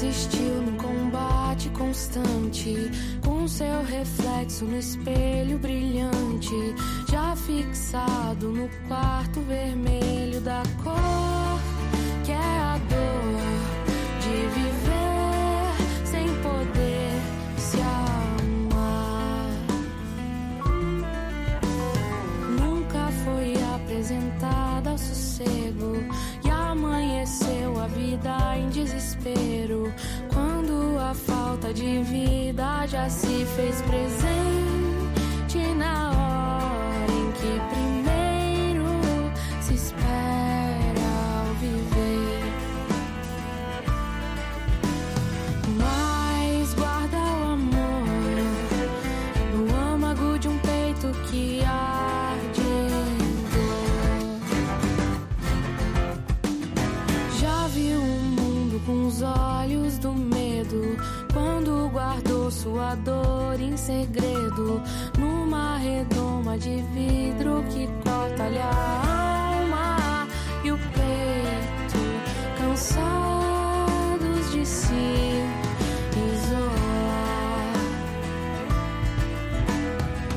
resistiu no combate constante, com seu reflexo no espelho brilhante, já fixado no quarto vermelho desespero. Quando a falta de vida já se fez presente os olhos do medo quando guardou sua dor em segredo numa redoma de vidro que corta-lhe a alma e o peito cansados de se isolar.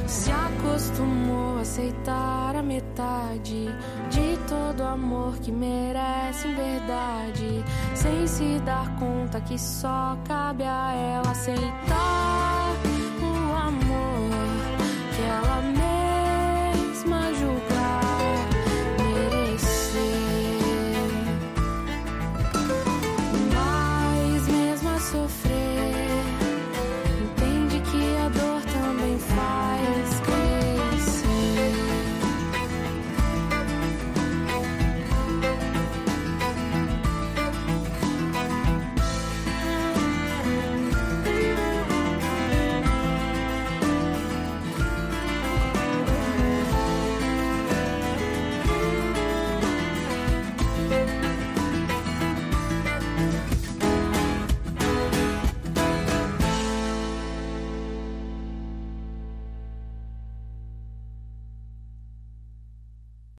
Se acostumou a aceitar a metade de todo amor que merece em verdade, sem se dar conta que só cabe a ela aceitar